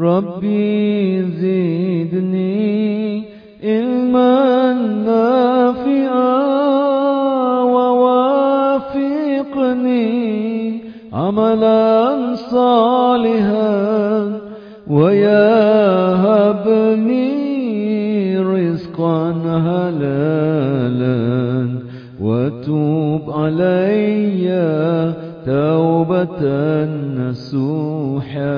ربي زدني علما نافعا ووافقني عملا صالحا. ويهبني رزقا هلالا وتوب علي توبة نسوحا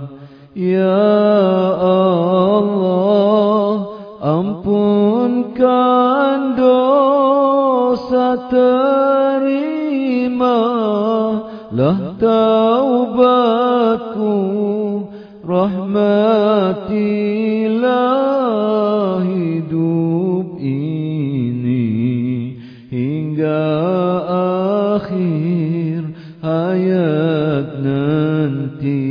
يا Allah ampunkan dosa terimalah taubatku rahmatilah hidup ini. Hingga akhir hayat nanti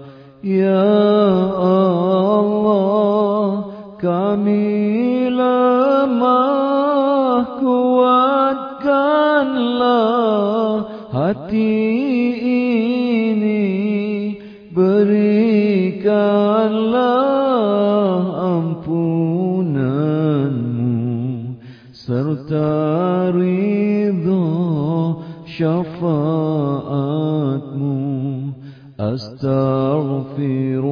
Ya Allah kami lemah kuatkanlah hati ini. Berikanlah ampunanmu serta ridho syafaatmu أستغفر